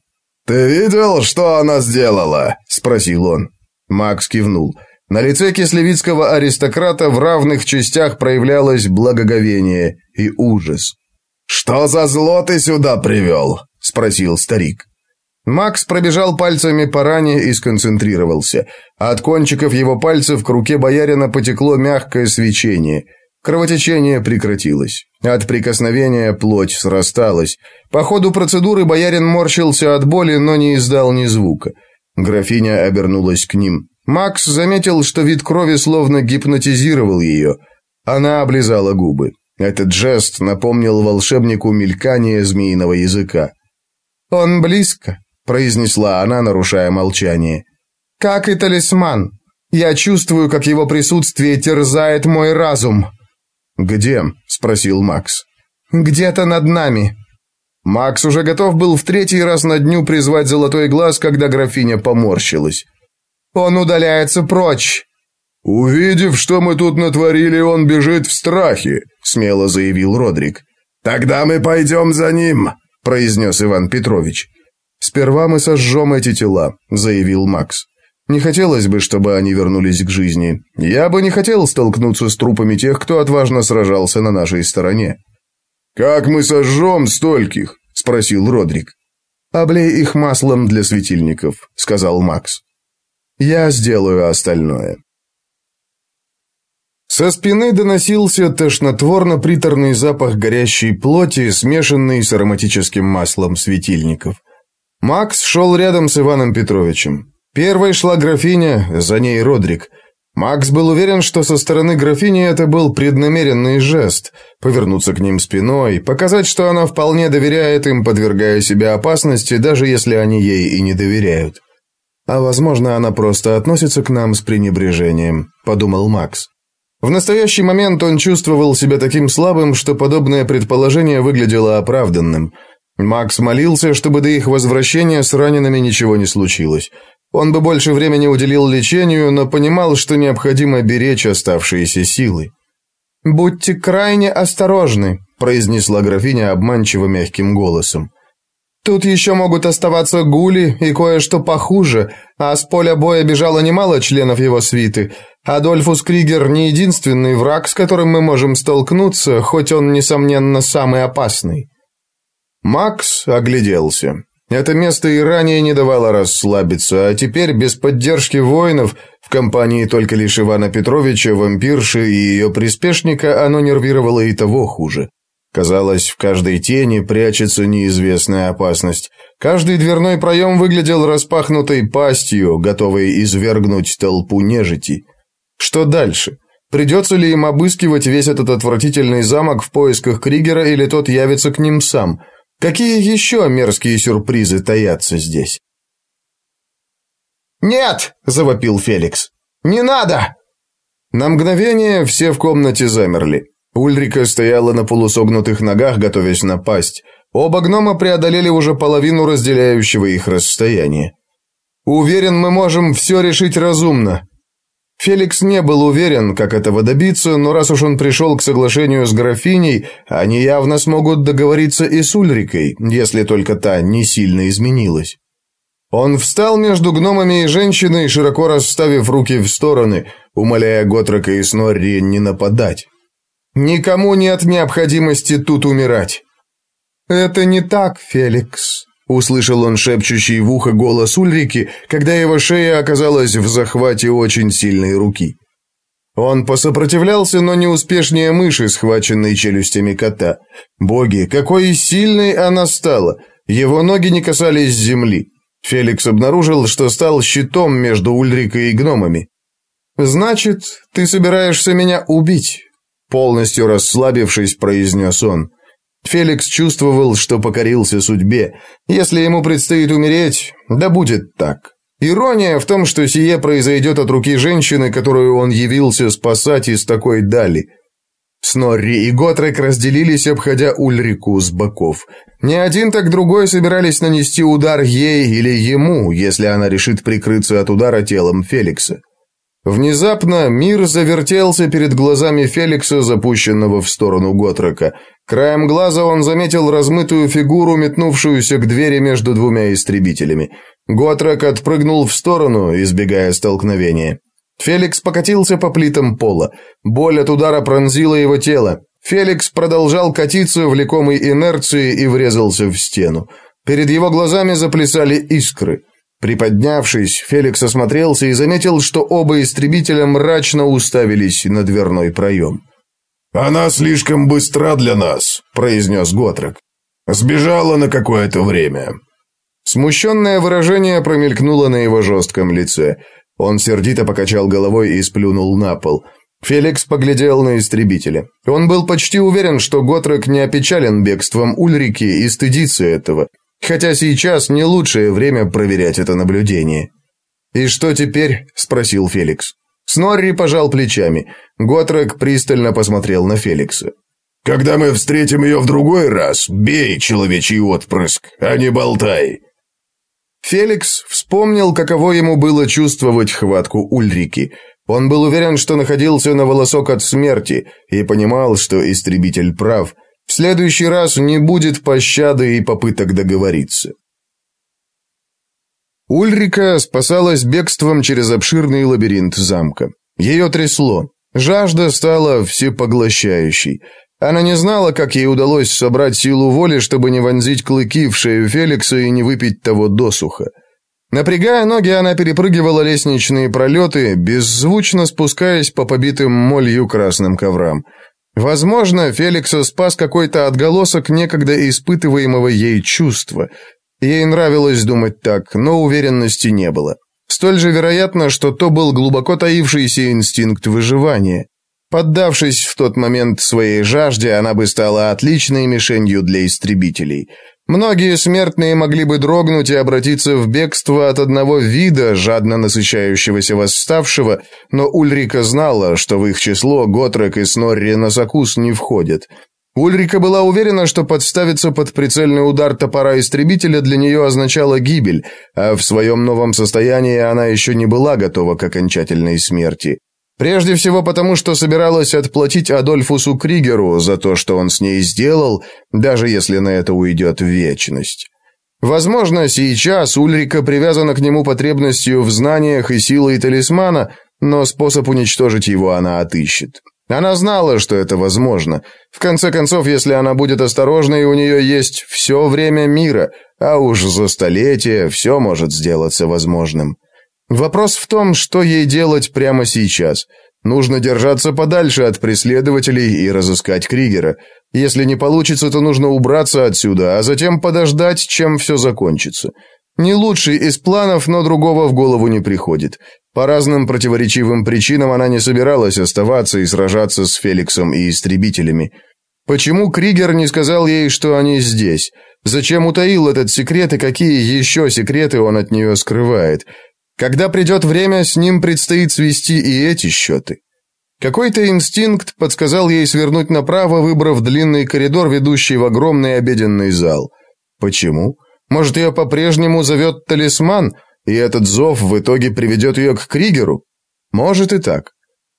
«Ты видел, что она сделала?» – спросил он. Макс кивнул. На лице кислевицкого аристократа в равных частях проявлялось благоговение и ужас. «Что за зло ты сюда привел?» – спросил старик. Макс пробежал пальцами по ране и сконцентрировался. От кончиков его пальцев к руке боярина потекло мягкое свечение. Кровотечение прекратилось. От прикосновения плоть срасталась. По ходу процедуры боярин морщился от боли, но не издал ни звука. Графиня обернулась к ним. Макс заметил, что вид крови словно гипнотизировал ее. Она облизала губы. Этот жест напомнил волшебнику мелькание змеиного языка. «Он близко», произнесла она, нарушая молчание. Как и талисман. Я чувствую, как его присутствие терзает мой разум. Где? спросил Макс. Где-то над нами. Макс уже готов был в третий раз на дню призвать золотой глаз, когда графиня поморщилась. Он удаляется прочь. Увидев, что мы тут натворили, он бежит в страхе, смело заявил Родрик. Тогда мы пойдем за ним, произнес Иван Петрович. «Сперва мы сожжем эти тела», — заявил Макс. «Не хотелось бы, чтобы они вернулись к жизни. Я бы не хотел столкнуться с трупами тех, кто отважно сражался на нашей стороне». «Как мы сожжем стольких?» — спросил Родрик. «Облей их маслом для светильников», — сказал Макс. «Я сделаю остальное». Со спины доносился тошнотворно-приторный запах горящей плоти, смешанный с ароматическим маслом светильников. Макс шел рядом с Иваном Петровичем. Первой шла графиня, за ней Родрик. Макс был уверен, что со стороны графини это был преднамеренный жест – повернуться к ним спиной, показать, что она вполне доверяет им, подвергая себя опасности, даже если они ей и не доверяют. А возможно, она просто относится к нам с пренебрежением, подумал Макс. В настоящий момент он чувствовал себя таким слабым, что подобное предположение выглядело оправданным – Макс молился, чтобы до их возвращения с ранеными ничего не случилось. Он бы больше времени уделил лечению, но понимал, что необходимо беречь оставшиеся силы. «Будьте крайне осторожны», – произнесла графиня обманчиво мягким голосом. «Тут еще могут оставаться гули и кое-что похуже, а с поля боя бежало немало членов его свиты. Адольфус Кригер не единственный враг, с которым мы можем столкнуться, хоть он, несомненно, самый опасный. Макс огляделся. Это место и ранее не давало расслабиться, а теперь без поддержки воинов в компании только лишь Ивана Петровича, вампирши и ее приспешника оно нервировало и того хуже. Казалось, в каждой тени прячется неизвестная опасность. Каждый дверной проем выглядел распахнутой пастью, готовой извергнуть толпу нежити. Что дальше? Придется ли им обыскивать весь этот отвратительный замок в поисках Кригера, или тот явится к ним сам? Какие еще мерзкие сюрпризы таятся здесь? «Нет!» – завопил Феликс. «Не надо!» На мгновение все в комнате замерли. Ульрика стояла на полусогнутых ногах, готовясь напасть. Оба гнома преодолели уже половину разделяющего их расстояния. «Уверен, мы можем все решить разумно», Феликс не был уверен, как этого добиться, но раз уж он пришел к соглашению с графиней, они явно смогут договориться и с Ульрикой, если только та не сильно изменилась. Он встал между гномами и женщиной, широко расставив руки в стороны, умоляя Готрека и Снорри не нападать. «Никому нет необходимости тут умирать». «Это не так, Феликс», Услышал он шепчущий в ухо голос Ульрики, когда его шея оказалась в захвате очень сильной руки. Он посопротивлялся, но не успешнее мыши, схваченной челюстями кота. Боги, какой сильной она стала! Его ноги не касались земли. Феликс обнаружил, что стал щитом между Ульрикой и гномами. «Значит, ты собираешься меня убить?» Полностью расслабившись, произнес он. Феликс чувствовал, что покорился судьбе. Если ему предстоит умереть, да будет так. Ирония в том, что сие произойдет от руки женщины, которую он явился спасать из такой дали. Снорри и Готрек разделились, обходя Ульрику с боков. Ни один, так другой собирались нанести удар ей или ему, если она решит прикрыться от удара телом Феликса. Внезапно мир завертелся перед глазами Феликса, запущенного в сторону Готрека. Краем глаза он заметил размытую фигуру, метнувшуюся к двери между двумя истребителями. Готрек отпрыгнул в сторону, избегая столкновения. Феликс покатился по плитам пола. Боль от удара пронзила его тело. Феликс продолжал катиться, влекомой инерцией, и врезался в стену. Перед его глазами заплясали искры. Приподнявшись, Феликс осмотрелся и заметил, что оба истребителя мрачно уставились на дверной проем. «Она слишком быстра для нас», — произнес Готрек. «Сбежала на какое-то время». Смущенное выражение промелькнуло на его жестком лице. Он сердито покачал головой и сплюнул на пол. Феликс поглядел на истребителя. Он был почти уверен, что Готрек не опечален бегством Ульрики и стыдится этого. Хотя сейчас не лучшее время проверять это наблюдение. «И что теперь?» – спросил Феликс. Снорри пожал плечами. Готрек пристально посмотрел на Феликса. «Когда мы встретим ее в другой раз, бей, человечий отпрыск, а не болтай!» Феликс вспомнил, каково ему было чувствовать хватку Ульрики. Он был уверен, что находился на волосок от смерти, и понимал, что истребитель прав – следующий раз не будет пощады и попыток договориться. Ульрика спасалась бегством через обширный лабиринт замка. Ее трясло. Жажда стала всепоглощающей. Она не знала, как ей удалось собрать силу воли, чтобы не вонзить клыки в шею Феликса и не выпить того досуха. Напрягая ноги, она перепрыгивала лестничные пролеты, беззвучно спускаясь по побитым молью красным коврам. Возможно, Феликса спас какой-то отголосок некогда испытываемого ей чувства. Ей нравилось думать так, но уверенности не было. Столь же вероятно, что то был глубоко таившийся инстинкт выживания. Поддавшись в тот момент своей жажде, она бы стала отличной мишенью для истребителей. Многие смертные могли бы дрогнуть и обратиться в бегство от одного вида, жадно насыщающегося восставшего, но Ульрика знала, что в их число Готрек и Снорри Носокус не входят. Ульрика была уверена, что подставиться под прицельный удар топора истребителя для нее означало гибель, а в своем новом состоянии она еще не была готова к окончательной смерти. Прежде всего потому, что собиралась отплатить Адольфусу Кригеру за то, что он с ней сделал, даже если на это уйдет вечность. Возможно, сейчас Ульрика привязана к нему потребностью в знаниях и силой талисмана, но способ уничтожить его она отыщет. Она знала, что это возможно. В конце концов, если она будет осторожной, у нее есть все время мира, а уж за столетия все может сделаться возможным. Вопрос в том, что ей делать прямо сейчас. Нужно держаться подальше от преследователей и разыскать Кригера. Если не получится, то нужно убраться отсюда, а затем подождать, чем все закончится. Не лучший из планов, но другого в голову не приходит. По разным противоречивым причинам она не собиралась оставаться и сражаться с Феликсом и истребителями. Почему Кригер не сказал ей, что они здесь? Зачем утаил этот секрет и какие еще секреты он от нее скрывает? Когда придет время, с ним предстоит свести и эти счеты. Какой-то инстинкт подсказал ей свернуть направо, выбрав длинный коридор, ведущий в огромный обеденный зал. Почему? Может, ее по-прежнему зовет талисман, и этот зов в итоге приведет ее к Кригеру? Может и так.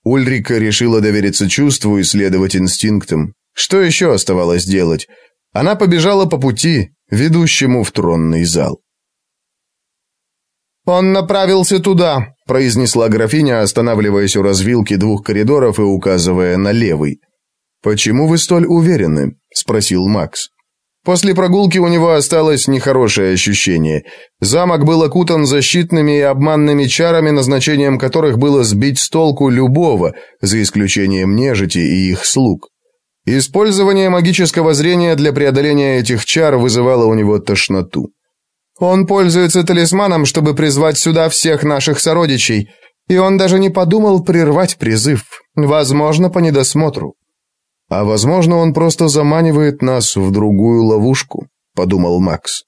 Ульрика решила довериться чувству и следовать инстинктам. Что еще оставалось делать? Она побежала по пути, ведущему в тронный зал. «Он направился туда», – произнесла графиня, останавливаясь у развилки двух коридоров и указывая на левый. «Почему вы столь уверены?» – спросил Макс. После прогулки у него осталось нехорошее ощущение. Замок был окутан защитными и обманными чарами, назначением которых было сбить с толку любого, за исключением нежити и их слуг. Использование магического зрения для преодоления этих чар вызывало у него тошноту. Он пользуется талисманом, чтобы призвать сюда всех наших сородичей, и он даже не подумал прервать призыв, возможно, по недосмотру. А возможно, он просто заманивает нас в другую ловушку, подумал Макс.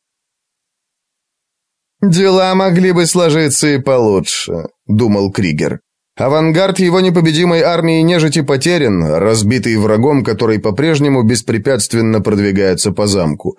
Дела могли бы сложиться и получше, думал Кригер. Авангард его непобедимой армии нежити потерян, разбитый врагом, который по-прежнему беспрепятственно продвигается по замку.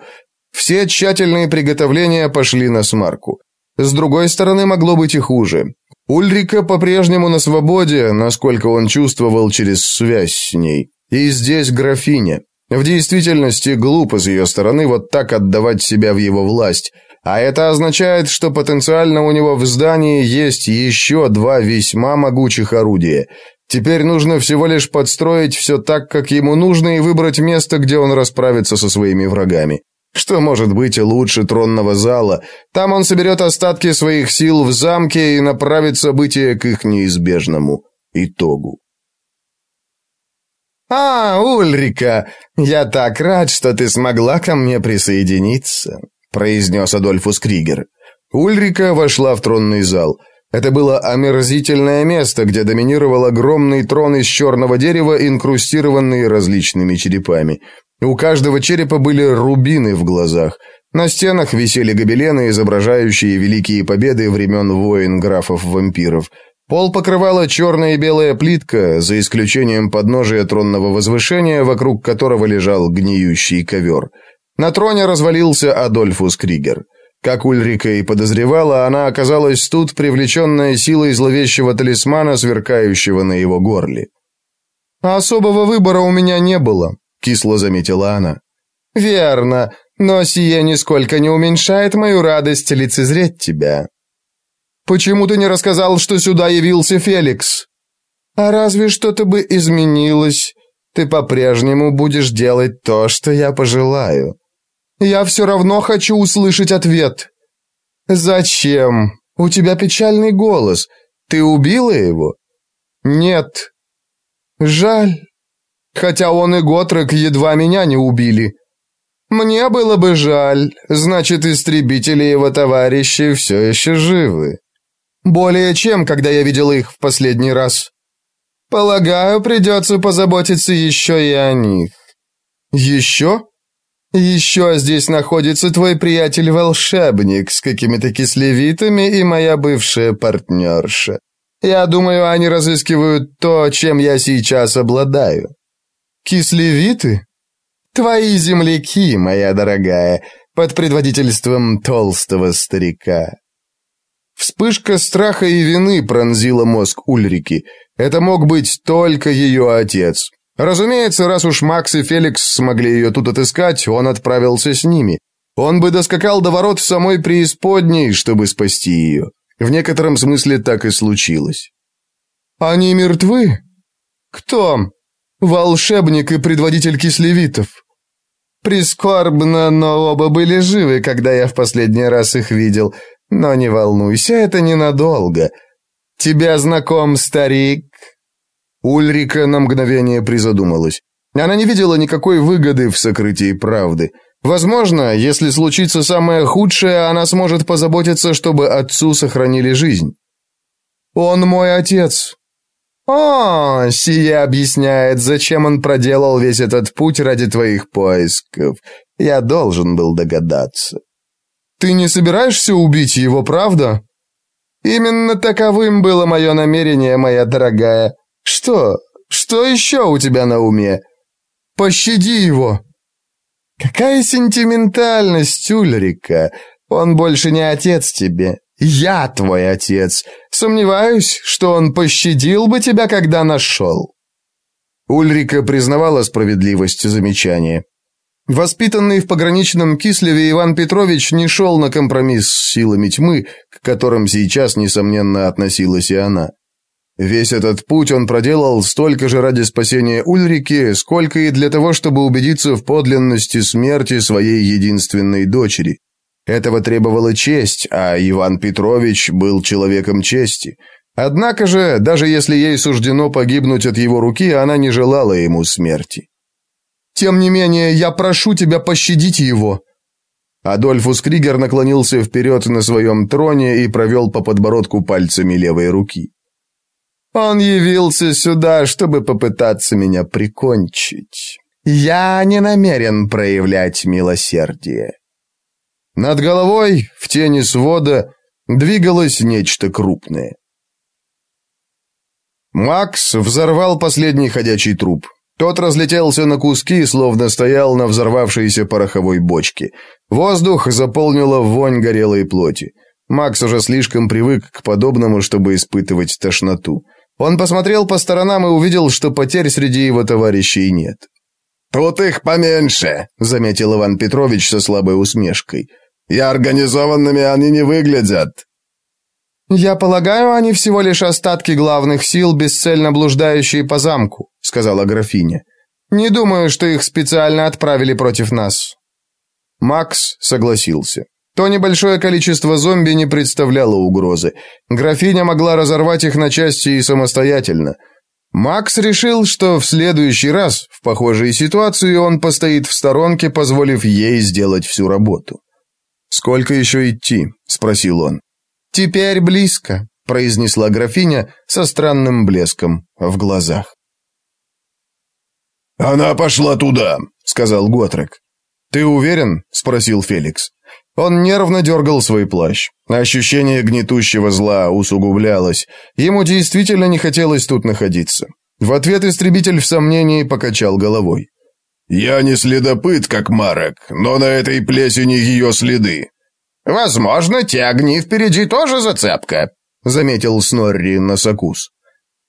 Все тщательные приготовления пошли на смарку. С другой стороны, могло быть и хуже. Ульрика по-прежнему на свободе, насколько он чувствовал через связь с ней. И здесь графиня. В действительности глупо с ее стороны вот так отдавать себя в его власть. А это означает, что потенциально у него в здании есть еще два весьма могучих орудия. Теперь нужно всего лишь подстроить все так, как ему нужно, и выбрать место, где он расправится со своими врагами. Что может быть лучше тронного зала? Там он соберет остатки своих сил в замке и направит события к их неизбежному итогу. «А, Ульрика, я так рад, что ты смогла ко мне присоединиться», произнес Адольфус Кригер. Ульрика вошла в тронный зал. Это было омерзительное место, где доминировал огромный трон из черного дерева, инкрустированный различными черепами. У каждого черепа были рубины в глазах. На стенах висели гобелены, изображающие великие победы времен войн графов-вампиров – Пол покрывала черная и белая плитка, за исключением подножия тронного возвышения, вокруг которого лежал гниющий ковер. На троне развалился Адольфус Кригер. Как Ульрика и подозревала, она оказалась тут, привлеченная силой зловещего талисмана, сверкающего на его горле. «Особого выбора у меня не было», — кисло заметила она. «Верно, но сие нисколько не уменьшает мою радость лицезреть тебя». Почему ты не рассказал, что сюда явился Феликс? А разве что-то бы изменилось? Ты по-прежнему будешь делать то, что я пожелаю. Я все равно хочу услышать ответ. Зачем? У тебя печальный голос. Ты убила его? Нет. Жаль. Хотя он и Готрек едва меня не убили. Мне было бы жаль. Значит, истребители его товарищи все еще живы. Более чем, когда я видел их в последний раз. Полагаю, придется позаботиться еще и о них. Еще? Еще здесь находится твой приятель-волшебник с какими-то кислевитами и моя бывшая партнерша. Я думаю, они разыскивают то, чем я сейчас обладаю. Кислевиты? Твои земляки, моя дорогая, под предводительством толстого старика. Вспышка страха и вины пронзила мозг Ульрики. Это мог быть только ее отец. Разумеется, раз уж Макс и Феликс смогли ее тут отыскать, он отправился с ними. Он бы доскакал до ворот в самой преисподней, чтобы спасти ее. В некотором смысле так и случилось. Они мертвы? Кто? Волшебник и предводитель кислевитов. Прискорбно, но оба были живы, когда я в последний раз их видел. Но не волнуйся, это ненадолго. Тебя знаком старик?» Ульрика на мгновение призадумалась. Она не видела никакой выгоды в сокрытии правды. Возможно, если случится самое худшее, она сможет позаботиться, чтобы отцу сохранили жизнь. «Он мой отец», «О, сие объясняет, зачем он проделал весь этот путь ради твоих поисков. Я должен был догадаться». «Ты не собираешься убить его, правда?» «Именно таковым было мое намерение, моя дорогая. Что? Что еще у тебя на уме?» «Пощади его!» «Какая сентиментальность, Ульрика! Он больше не отец тебе. Я твой отец. Сомневаюсь, что он пощадил бы тебя, когда нашел». Ульрика признавала справедливость замечания. Воспитанный в пограничном Кислеве Иван Петрович не шел на компромисс с силами тьмы, к которым сейчас, несомненно, относилась и она. Весь этот путь он проделал столько же ради спасения Ульрики, сколько и для того, чтобы убедиться в подлинности смерти своей единственной дочери. Этого требовала честь, а Иван Петрович был человеком чести. Однако же, даже если ей суждено погибнуть от его руки, она не желала ему смерти. «Тем не менее, я прошу тебя пощадить его», Адольфус Кригер наклонился вперед на своем троне и провел по подбородку пальцами левой руки. «Он явился сюда, чтобы попытаться меня прикончить. Я не намерен проявлять милосердие. Над головой, в тени свода, двигалось нечто крупное. Макс взорвал последний ходячий труп. Тот разлетелся на куски, словно стоял на взорвавшейся пороховой бочке. Воздух заполнила вонь горелой плоти. Макс уже слишком привык к подобному, чтобы испытывать тошноту. Он посмотрел по сторонам и увидел, что потерь среди его товарищей нет. «Тут их поменьше», — заметил Иван Петрович со слабой усмешкой. И организованными они не выглядят». «Я полагаю, они всего лишь остатки главных сил, бесцельно блуждающие по замку», — сказала графиня. «Не думаю, что их специально отправили против нас». Макс согласился. То небольшое количество зомби не представляло угрозы. Графиня могла разорвать их на части и самостоятельно. Макс решил, что в следующий раз, в похожей ситуации, он постоит в сторонке, позволив ей сделать всю работу. «Сколько еще идти?» – спросил он. «Теперь близко», – произнесла графиня со странным блеском в глазах. «Она пошла туда», — сказал Готрек. «Ты уверен?» — спросил Феликс. Он нервно дергал свой плащ. Ощущение гнетущего зла усугублялось. Ему действительно не хотелось тут находиться. В ответ истребитель в сомнении покачал головой. «Я не следопыт, как Марок, но на этой плесени ее следы». «Возможно, те огни впереди тоже зацепка», — заметил Снорри Носокус.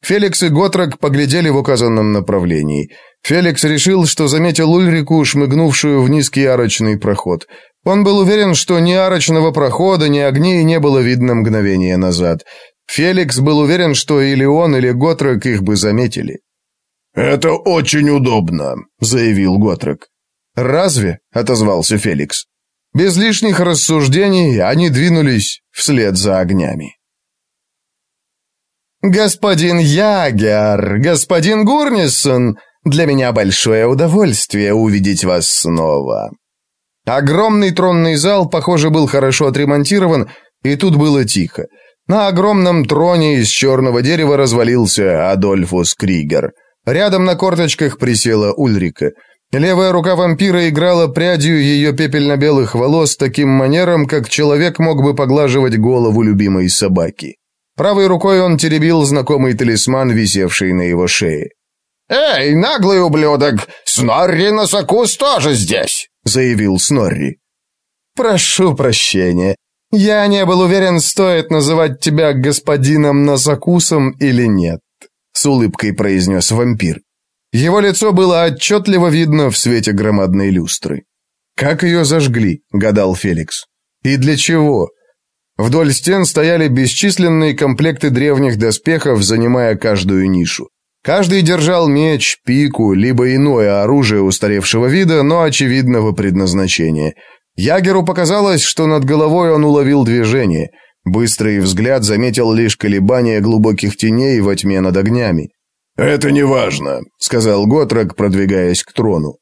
Феликс и Готрок поглядели в указанном направлении. Феликс решил, что заметил Ульрику, шмыгнувшую в низкий арочный проход. Он был уверен, что ни арочного прохода, ни огней не было видно мгновение назад. Феликс был уверен, что или он, или Готрок их бы заметили. «Это очень удобно», — заявил Готрек. «Разве?» — отозвался Феликс. Без лишних рассуждений они двинулись вслед за огнями. «Господин Ягер, господин Гурнисон, для меня большое удовольствие увидеть вас снова». Огромный тронный зал, похоже, был хорошо отремонтирован, и тут было тихо. На огромном троне из черного дерева развалился Адольфус Кригер – Рядом на корточках присела Ульрика. Левая рука вампира играла прядью ее пепельно-белых волос таким манером, как человек мог бы поглаживать голову любимой собаки. Правой рукой он теребил знакомый талисман, висевший на его шее. «Эй, наглый ублюдок! Снорри Носокус тоже здесь!» — заявил Снорри. «Прошу прощения. Я не был уверен, стоит называть тебя господином Носокусом или нет с улыбкой произнес вампир. Его лицо было отчетливо видно в свете громадной люстры. «Как ее зажгли?» — гадал Феликс. «И для чего?» Вдоль стен стояли бесчисленные комплекты древних доспехов, занимая каждую нишу. Каждый держал меч, пику, либо иное оружие устаревшего вида, но очевидного предназначения. Ягеру показалось, что над головой он уловил движение. Быстрый взгляд заметил лишь колебания глубоких теней во тьме над огнями. «Это не важно», — сказал Готрок, продвигаясь к трону.